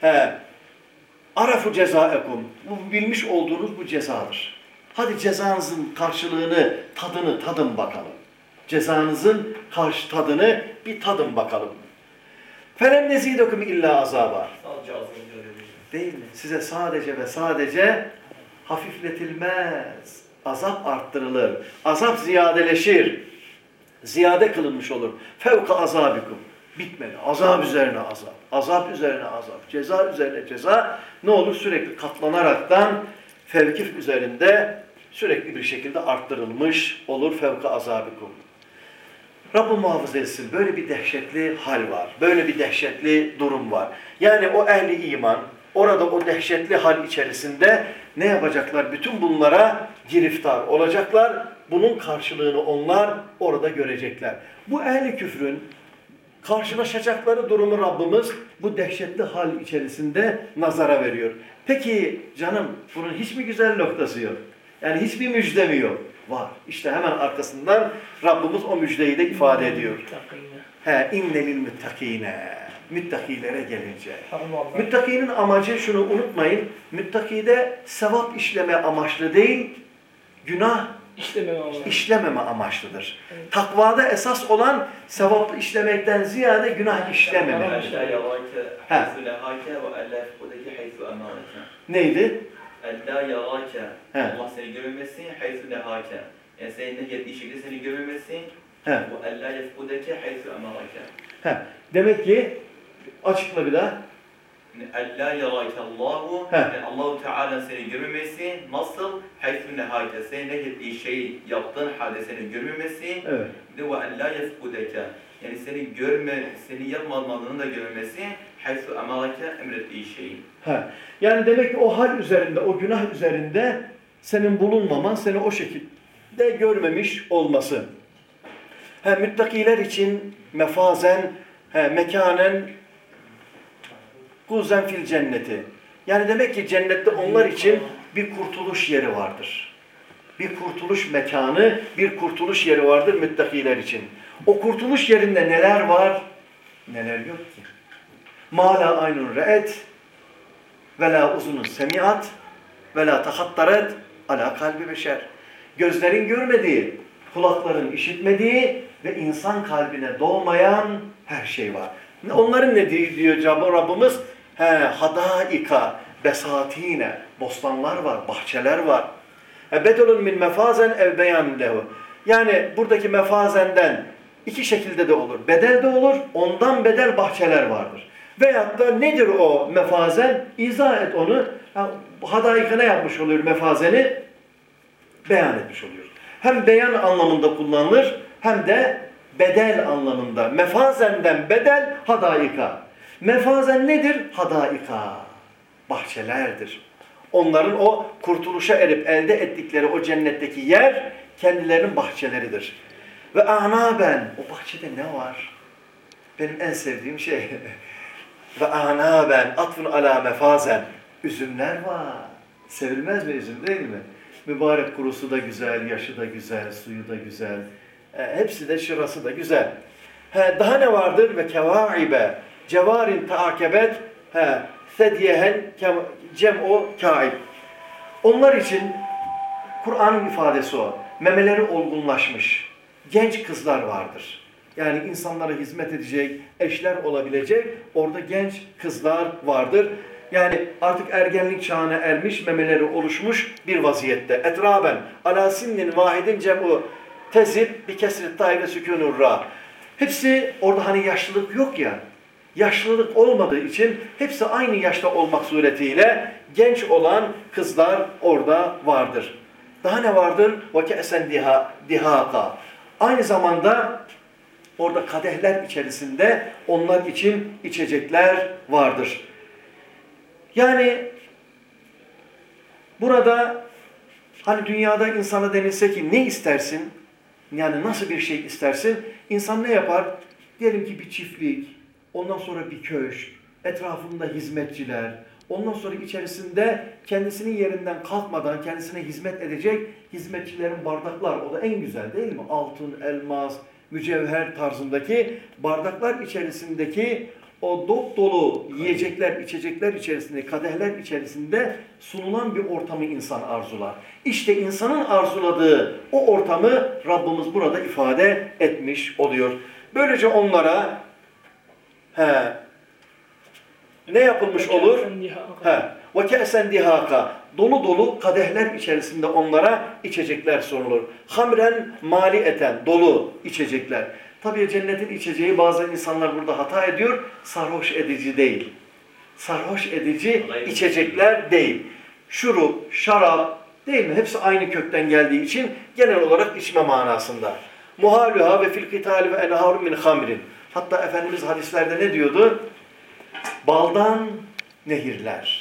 He. Arafu cezaekum. Bu bilmiş olduğunuz bu cezadır. Hadi cezanızın karşılığını, tadını tadın bakalım. Cezanızın karşı tadını bir tadın bakalım. Felem nezidekum illa azaba. Değil mi? Size sadece ve sadece hafifletilmez. Azap arttırılır. Azap ziyadeleşir. Ziyade kılınmış olur. Fevka azabikum. Bitmedi. Azap üzerine azap. Azap üzerine azap. Ceza üzerine ceza. Ne olur? Sürekli katlanaraktan fevkif üzerinde sürekli bir şekilde arttırılmış olur. Fevka azabikum. Rabbim muhafaza etsin. Böyle bir dehşetli hal var. Böyle bir dehşetli durum var. Yani o ehli iman orada o dehşetli hal içerisinde ne yapacaklar? Bütün bunlara giriftar olacaklar. Bunun karşılığını onlar orada görecekler. Bu ehli küfrün karşılaşacakları durumu Rabbimiz bu dehşetli hal içerisinde nazara veriyor. Peki canım bunun hiç mi güzel noktası yok? Yani hiçbir müjdemi yok. Var. İşte hemen arkasından Rabbimiz o müjdeyi de ifade ediyor. He, innelil müttakine. Müttakilere gelince. Müttakinin amacı şunu unutmayın. Müttakide sevap işleme amaçlı değil, günah işlememe, işlememe amaçlıdır. Evet. Takvada esas olan sevap işlemekten ziyade günah işlememe. Neydi? Ella yarake. Allah seni görmemesin. Haysu lehake. Yani senin nehyettiği şekilde seni görmemesin. He. Bu ella yefkudeke haysu emarake. He. Demek ki açıkla bir daha. Ella yarake Allahu. Yani Allahu Teala seni görmemesi. Nasıl? Haysu lehake. Senin nehyettiği şeyi yaptığın halde seni görmemesi. Evet. Ve ella yefkudeke. Yani seni görme, seni yapmadığını da görmesi. Haysu emaleke emrettiği şeyin. He. Yani demek ki o hal üzerinde, o günah üzerinde senin bulunmaman, seni o şekilde görmemiş olması. He, müttakiler için mefazen, he, mekanen, kuzen fil cenneti. Yani demek ki cennette onlar için bir kurtuluş yeri vardır. Bir kurtuluş mekanı, bir kurtuluş yeri vardır müttakiler için. O kurtuluş yerinde neler var, neler yok ki. Mala aynun re'et, ve la uzunun semiat ve la tahattaret ala kalbi beşer. Gözlerin görmediği, kulakların işitmediği ve insan kalbine doğmayan her şey var. Onların ne diyor, Cenab-ı Rabbimiz? He, hadaika, besatine, bostanlar var, bahçeler var. E, bedelun min mefazen ev beyan. Yani buradaki mefazenden iki şekilde de olur. Bedel de olur, ondan bedel bahçeler vardır. Veyahut da nedir o mefazen? İzah et onu. Ha, Hadaika ne yapmış oluyor mefazeni? Beyan etmiş oluyor. Hem beyan anlamında kullanılır hem de bedel anlamında. Mefazenden bedel hadaika. Mefazen nedir? Hadaika. Bahçelerdir. Onların o kurtuluşa erip elde ettikleri o cennetteki yer kendilerinin bahçeleridir. Ve anaben o bahçede ne var? Benim en sevdiğim şey. Ve anaben atfun ala mefazen. Üzümler var. Sevilmez mi üzüm değil mi? Mübarek kurusu da güzel, yaşı da güzel, suyu da güzel. E, hepsi de şırası da güzel. He, daha ne vardır? Ve kevaibe. Cevarin taakebet. He, sedyehen kem- cem o kaib. Onlar için Kur'an'ın ifadesi o. Memeleri olgunlaşmış. Genç kızlar vardır. Yani insanlara hizmet edecek, eşler olabilecek orada genç kızlar vardır. Yani artık ergenlik çağına ermiş, memeleri oluşmuş bir vaziyette. Etraben, ala sinnin vahidin cem'u tezip bir kesret tayybe sükûnur ra. Hepsi orada hani yaşlılık yok ya. Yaşlılık olmadığı için hepsi aynı yaşta olmak suretiyle genç olan kızlar orada vardır. Daha ne vardır? وَكَأْسَنْ diha, dihaka. Aynı zamanda orada kadehler içerisinde onlar için içecekler vardır. Yani burada hani dünyada insana denilse ki ne istersin? Yani nasıl bir şey istersin? İnsan ne yapar? Diyelim ki bir çiftlik, ondan sonra bir köşk, etrafında hizmetçiler, ondan sonra içerisinde kendisinin yerinden kalkmadan kendisine hizmet edecek hizmetçilerin bardaklar. O da en güzel değil mi? Altın, elmas, mücevher tarzındaki bardaklar içerisindeki o dop dolu yiyecekler, içecekler içerisinde, kadehler içerisinde sunulan bir ortamı insan arzular. İşte insanın arzuladığı o ortamı Rabbimiz burada ifade etmiş oluyor. Böylece onlara he, ne yapılmış olur? He. Ve ke'sen dihaka. Dolu dolu kadehler içerisinde onlara içecekler sunulur. Hamren mali eten dolu içecekler. Tabii cennetin içeceği bazı insanlar burada hata ediyor. Sarhoş edici değil. Sarhoş edici içecekler değil. Şurup, şarap değil mi? Hepsi aynı kökten geldiği için genel olarak içme manasında. Muhaluha ve fil kitali ve enharun min hamrin. Hatta Efendimiz hadislerde ne diyordu? Baldan nehirler.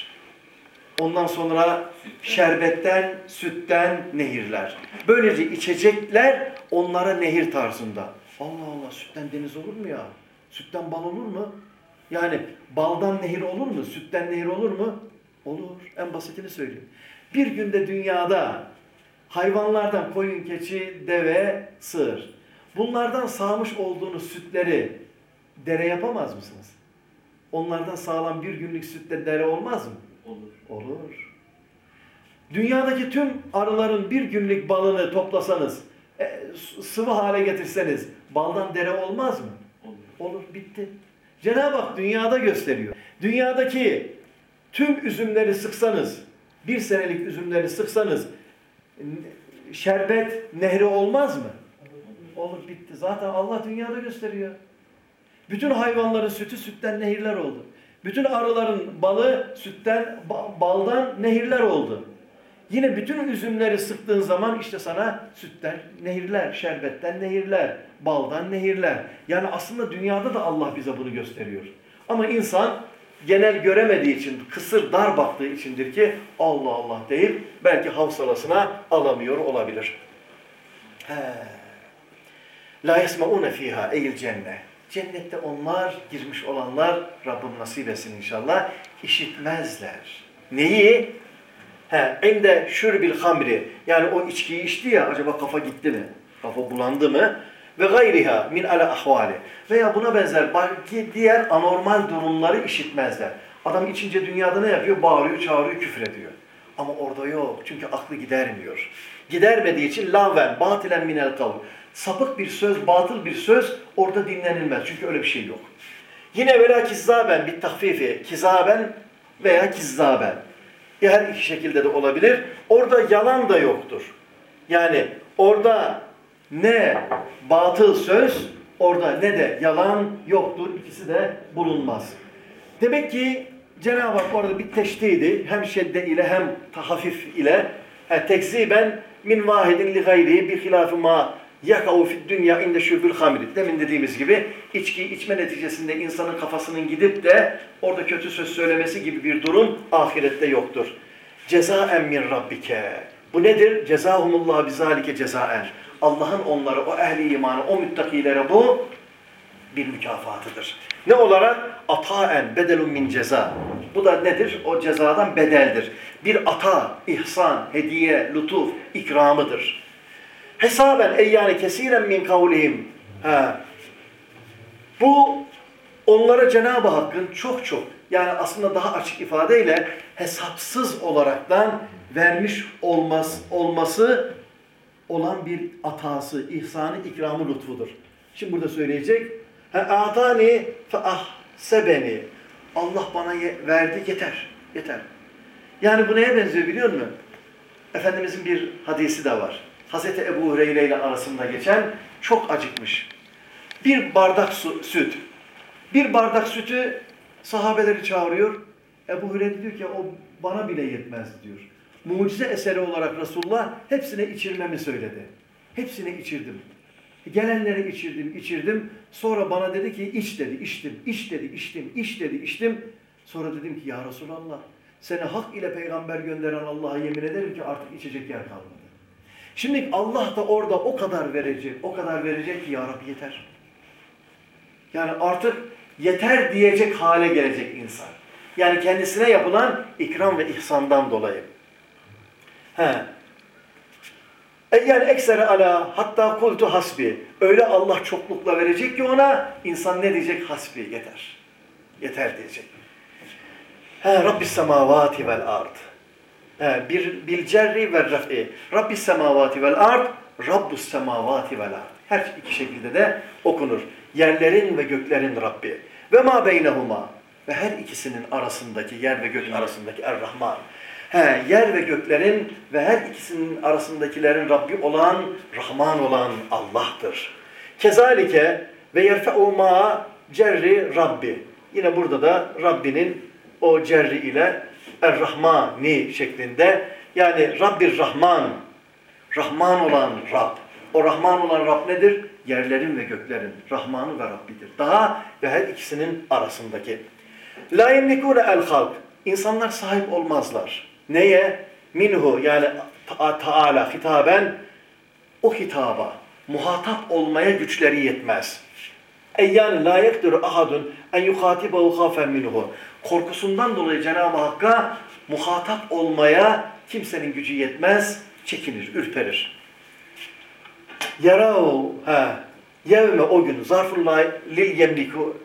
Ondan sonra şerbetten, sütten nehirler. Böylece içecekler onlara nehir tarzında. Allah Allah sütten deniz olur mu ya? Sütten bal olur mu? Yani baldan nehir olur mu? Sütten nehir olur mu? Olur. En basitini söyleyeyim. Bir günde dünyada hayvanlardan koyun, keçi, deve, sığır. Bunlardan sağmış olduğunuz sütleri dere yapamaz mısınız? Onlardan sağlam bir günlük sütle dere olmaz mı? Olur. Olur. Dünyadaki tüm arıların bir günlük balını toplasanız, e, sıvı hale getirseniz baldan dere olmaz mı? Olur. Olur, bitti. Cenab-ı Hak dünyada gösteriyor. Dünyadaki tüm üzümleri sıksanız, bir senelik üzümleri sıksanız, şerbet nehri olmaz mı? Olur, bitti. Zaten Allah dünyada gösteriyor. Bütün hayvanların sütü sütten nehirler oldu. Bütün arıların balı sütten, ba- baldan nehirler oldu. Yine bütün üzümleri sıktığın zaman işte sana sütten nehirler, şerbetten nehirler, baldan nehirler. Yani aslında dünyada da Allah bize bunu gösteriyor. Ama insan genel göremediği için, kısır dar baktığı içindir ki Allah Allah deyip belki havsalasına alamıyor olabilir. La yesmaune fiha eyl cennet. Cennette onlar girmiş olanlar Rabbim nasip etsin inşallah işitmezler. Neyi? He, inde şürbil hamri. Yani o içkiyi içti ya acaba kafa gitti mi? Kafa bulandı mı? Ve gayriha min ala ahvali. Veya buna benzer belki diğer anormal durumları işitmezler. Adam içince dünyada ne yapıyor? Bağırıyor, çağırıyor, küfür ediyor. Ama orada yok. Çünkü aklı gidermiyor. Gidermediği için laven, batilen minel kavl. Sapık bir söz, batıl bir söz orada dinlenilmez. Çünkü öyle bir şey yok. Yine vela kizzaben bir tahfifi. Kizaben veya kizzaben. Her iki şekilde de olabilir. Orada yalan da yoktur. Yani orada ne batıl söz, orada ne de yalan yoktur. İkisi de bulunmaz. Demek ki Cenab-ı Hak orada bir teşdidi hem şedde ile hem tahafif ile yani tekziben min vahidin li gayrihi bi hilafı ma yakavu fid dünya inde şübül hamri. Demin dediğimiz gibi içki içme neticesinde insanın kafasının gidip de orada kötü söz söylemesi gibi bir durum ahirette yoktur. Cezaen min rabbike. Bu nedir? Cezahumullah bizalike cezaen. Allah'ın onlara, o ehli imanı, o müttakilere bu bir mükafatıdır. Ne olarak? Ataen bedelun min ceza. Bu da nedir? O cezadan bedeldir. Bir ata, ihsan, hediye, lütuf, ikramıdır. Hesaben ey yani kesiren min kavlihim. Ha. Bu onlara Cenab-ı Hakk'ın çok çok yani aslında daha açık ifadeyle hesapsız olaraktan vermiş olmaz, olması olan bir atası, ihsanı, ikramı, lütfudur. Şimdi burada söyleyecek. Atani fe ahsebeni. Allah bana verdi yeter. Yeter. Yani bu neye benziyor biliyor musun? Efendimizin bir hadisi de var. Hazreti Ebu Hureyre ile arasında geçen çok acıkmış. Bir bardak su, süt. Bir bardak sütü sahabeleri çağırıyor. Ebu Hureyre diyor ki o bana bile yetmez diyor. Mucize eseri olarak Resulullah hepsine içirmemi söyledi. Hepsine içirdim. Gelenlere içirdim, içirdim. Sonra bana dedi ki iç dedi, içtim, iç dedi, içtim, iç dedi, içtim. Sonra dedim ki ya Resulallah seni hak ile peygamber gönderen Allah'a yemin ederim ki artık içecek yer kalmadı. Şimdi Allah da orada o kadar verecek, o kadar verecek ki ya Rabbi yeter. Yani artık yeter diyecek hale gelecek insan. Yani kendisine yapılan ikram ve ihsandan dolayı. He. E yani eksere ala hatta kultu hasbi. Öyle Allah çoklukla verecek ki ona insan ne diyecek? Hasbi yeter. Yeter diyecek. He Rabbis semavati vel ard. He, bir bil cerri ve raf'i. Rabbis semavati vel ard. Rabbus semavati vel ard. Her iki şekilde de okunur. Yerlerin ve göklerin Rabbi. Ve ma beynehuma. ve her ikisinin arasındaki, yer ve gök arasındaki Er-Rahman. He, yer ve göklerin ve her ikisinin arasındakilerin Rabbi olan, Rahman olan Allah'tır. Kezalike ve yerfe'u ma cerri Rabbi. Yine burada da Rabbinin o cerri ile Er-Rahmani şeklinde yani Rabbir Rahman, Rahman olan Rab. O Rahman olan Rab nedir? Yerlerin ve göklerin Rahmanı ve Rabbidir. Daha ve her ikisinin arasındaki. La yemlikune el halk. İnsanlar sahip olmazlar. Neye? Minhu yani ta Taala hitaben o hitaba muhatap olmaya güçleri yetmez. Ey yani la yekdiru ahadun en yuhatibahu hafen minhu. Korkusundan dolayı Cenab-ı Hakk'a muhatap olmaya kimsenin gücü yetmez, çekinir, ürperir. Yarav ha yevme o gün zarful la lil yemliku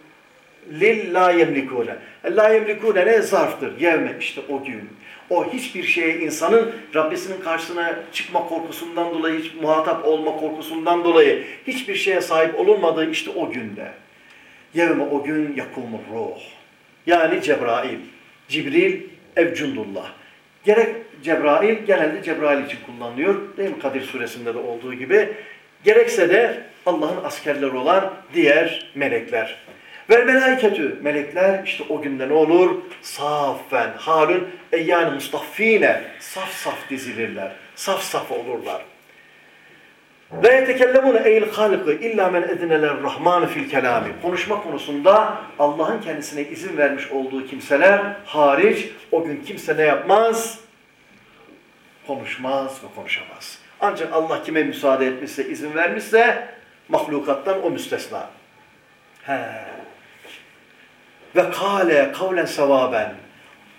lil la yemlikune. La yemlikune ne zarftır? Yevme işte o gün. O hiçbir şeye insanın Rabbisinin karşısına çıkma korkusundan dolayı, hiç muhatap olma korkusundan dolayı hiçbir şeye sahip olunmadığı işte o günde. Yevme o gün yakumur ruh. Yani Cebrail, Cibril, Evcundullah. Gerek Cebrail, genelde Cebrail için kullanılıyor. Değil mi? Kadir suresinde de olduğu gibi. Gerekse de Allah'ın askerleri olan diğer melekler. Ve melaiketü, melekler işte o günde ne olur? Saffen, halün, e yani mustaffine, saf saf dizilirler. Saf saf olurlar. La yetekellemune eyl halkı illa men edineler rahmanı fil kelami. Konuşma konusunda Allah'ın kendisine izin vermiş olduğu kimseler hariç o gün kimse ne yapmaz? Konuşmaz ve konuşamaz. Ancak Allah kime müsaade etmişse, izin vermişse mahlukattan o müstesna. He. Ve kâle kavlen sevaben.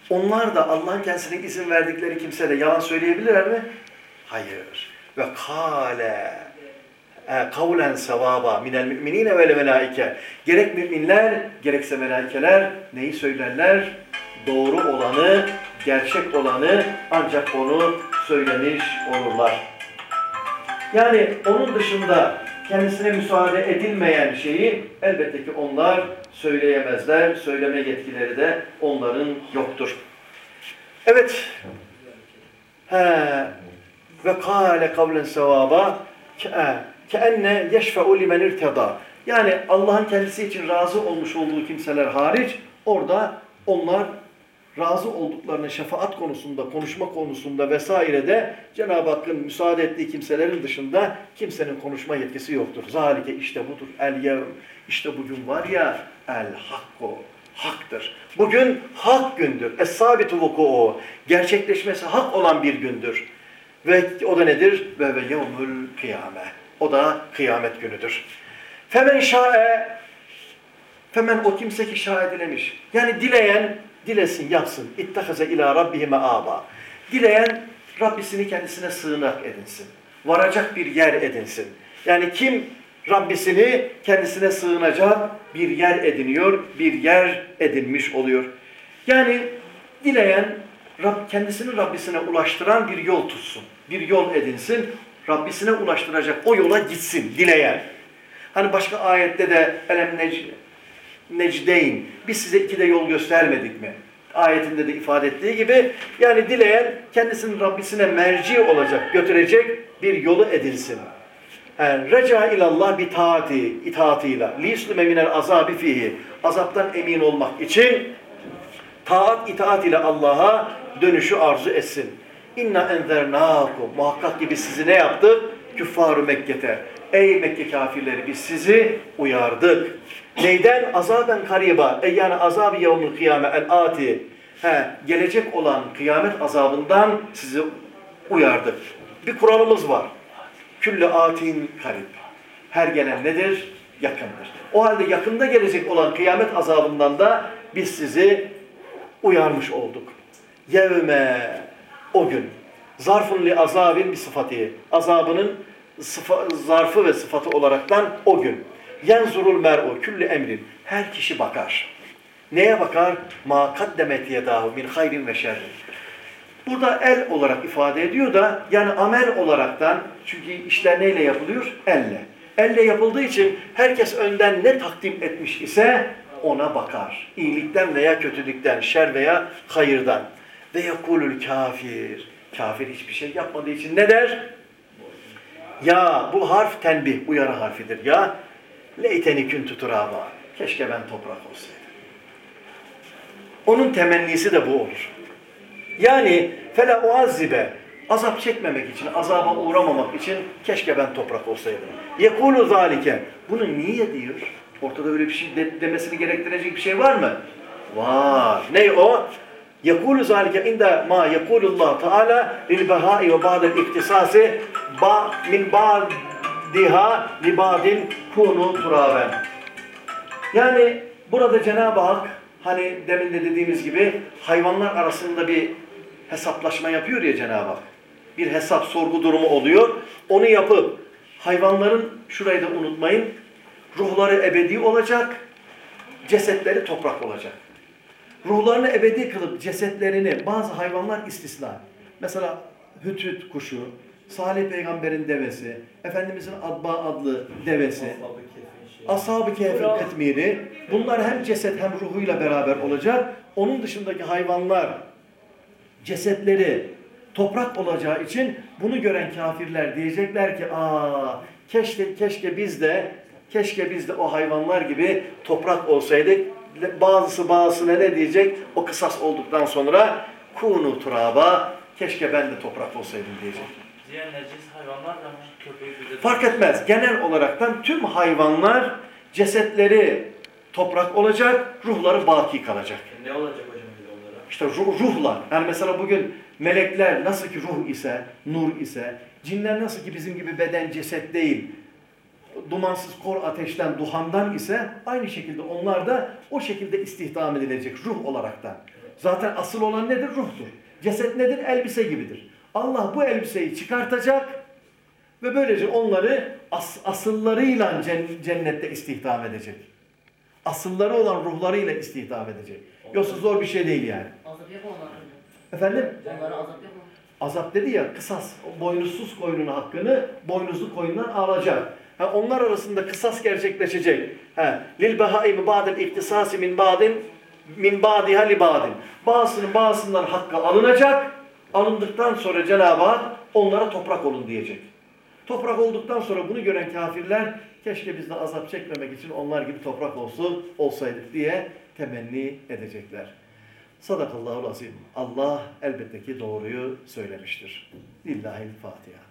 Onlar da Allah'ın kendisine izin verdikleri kimse de yalan söyleyebilirler mi? Hayır. Ve kâle e, kavlen sevaba minel müminine ve melaike. Gerek müminler gerekse melaikeler neyi söylerler? Doğru olanı, gerçek olanı ancak onu söylemiş olurlar. Yani onun dışında kendisine müsaade edilmeyen şeyi elbette ki onlar söyleyemezler. Söyleme yetkileri de onların yoktur. Evet. He. Ve kâle kavlen sevaba keenne yeşfe'u limen irteda. Yani Allah'ın kendisi için razı olmuş olduğu kimseler hariç orada onlar razı olduklarını şefaat konusunda, konuşma konusunda vesairede Cenab-ı Hakk'ın müsaade ettiği kimselerin dışında kimsenin konuşma yetkisi yoktur. Zalike işte budur. El yevm. İşte bugün var ya el hakko. Haktır. Bugün hak gündür. Es-sabitu vuku'u. Gerçekleşmesi hak olan bir gündür. Ve o da nedir? Ve ve yevmül kıyame. O da kıyamet günüdür. Femen şa'e Femen o kimse ki şa edilemiş. Yani dileyen dilesin, yapsın. İttahaze ila rabbihime aba. Dileyen Rabbisini kendisine sığınak edinsin. Varacak bir yer edinsin. Yani kim Rabbisini kendisine sığınacak bir yer ediniyor, bir yer edinmiş oluyor. Yani dileyen Rab, kendisini Rabbisine ulaştıran bir yol tutsun. Bir yol edinsin. Rabbisine ulaştıracak o yola gitsin dileyen. Hani başka ayette de elem nec necdeyn. Biz size iki de yol göstermedik mi? Ayetinde de ifade ettiği gibi yani dileyen kendisinin Rabbisine merci olacak, götürecek bir yolu edinsin. Yani, Reca ilallah bi taati, itaatıyla. Lislüme minel azabi fihi. Azaptan emin olmak için taat, itaat ile Allah'a dönüşü arzu etsin. İnna enzernâkum. Muhakkak gibi sizi ne yaptık? Küffar-ı Mekke'te. Ey Mekke kafirleri biz sizi uyardık. Neyden? Azaben kariba. Ey yani azab-ı yevmül kıyame el ati. He, gelecek olan kıyamet azabından sizi uyardık. Bir kuralımız var. Küllü atin karib. Her gelen nedir? Yakındır. O halde yakında gelecek olan kıyamet azabından da biz sizi uyarmış olduk. Yevme o gün. Zarfun li azabin bir sıfatı. Azabının sıfa, zarfı ve sıfatı olaraktan o gün. Yenzurul mer'u külli emrin. Her kişi bakar. Neye bakar? Ma kaddemet yedahu min hayrin ve şerrin. Burada el olarak ifade ediyor da yani amel olaraktan çünkü işler neyle yapılıyor? Elle. Elle yapıldığı için herkes önden ne takdim etmiş ise ona bakar. İyilikten veya kötülükten, şer veya hayırdan. Ve yekulül kafir. Kafir hiçbir şey yapmadığı için ne der? Ya bu harf tenbih, uyarı harfidir. Ya leyteni küntü turaba. Keşke ben toprak olsaydım. Onun temennisi de bu olur. Yani fela uazzibe azap çekmemek için, azaba uğramamak için keşke ben toprak olsaydım. Yekulu zalike. Bunu niye diyor? Ortada öyle bir şey de- demesini gerektirecek bir şey var mı? Var. Ne o? Ma yekulullah Teala lil behai ve ba'del iktisasi ba min ba'diha li ba'din kunu turaben. Yani burada Cenab-ı Hak hani demin de dediğimiz gibi hayvanlar arasında bir hesaplaşma yapıyor ya Cenab-ı Hak. Bir hesap sorgu durumu oluyor. Onu yapıp hayvanların şurayı da unutmayın. Ruhları ebedi olacak. Cesetleri toprak olacak. Ruhlarını ebedi kılıp cesetlerini bazı hayvanlar istisna. Mesela hütüt kuşu, Salih Peygamber'in devesi, Efendimizin Adba adlı devesi, Ashab-ı Kehf'in etmiri, bunlar hem ceset hem ruhuyla beraber olacak. Onun dışındaki hayvanlar, cesetleri toprak olacağı için bunu gören kafirler diyecekler ki aa keşke keşke biz de keşke biz de o hayvanlar gibi toprak olsaydık. Bazısı bazısına ne diyecek? O kısas olduktan sonra kunu turaba keşke ben de toprak olsaydım diyecek. Diğer necis hayvanlar da? Köpeği. Fark etmez. Genel olaraktan tüm hayvanlar cesetleri toprak olacak, ruhları baki kalacak. Ne olacak hocam onlara? İşte ruh, ruhlar. Yani mesela bugün melekler nasıl ki ruh ise, nur ise, cinler nasıl ki bizim gibi beden, ceset değil, dumansız kor ateşten, duhandan ise aynı şekilde onlar da o şekilde istihdam edilecek ruh olaraktan. Zaten asıl olan nedir? Ruhtur. Ceset nedir? Elbise gibidir. Allah bu elbiseyi çıkartacak ve böylece onları as, asıllarıyla cen- cennette istihdam edecek. Asılları olan ruhlarıyla istihdam edecek. Yoksa zor bir şey değil yani. Azap. Efendim? Azap. Azap dedi ya kısas. Boynuzsuz koyunun hakkını boynuzlu koyundan alacak. Ha, onlar arasında kısas gerçekleşecek. Ha, lil behaimi ba'del ihtisasi min ba'din min ba'diha li ba'din. Bazısının bazısından hakkı alınacak. Alındıktan sonra Cenab-ı Hak onlara toprak olun diyecek. Toprak olduktan sonra bunu gören kafirler keşke biz de azap çekmemek için onlar gibi toprak olsun olsaydık diye temenni edecekler. Sadakallahu azim. Allah elbette ki doğruyu söylemiştir. Lillahi'l Fatiha.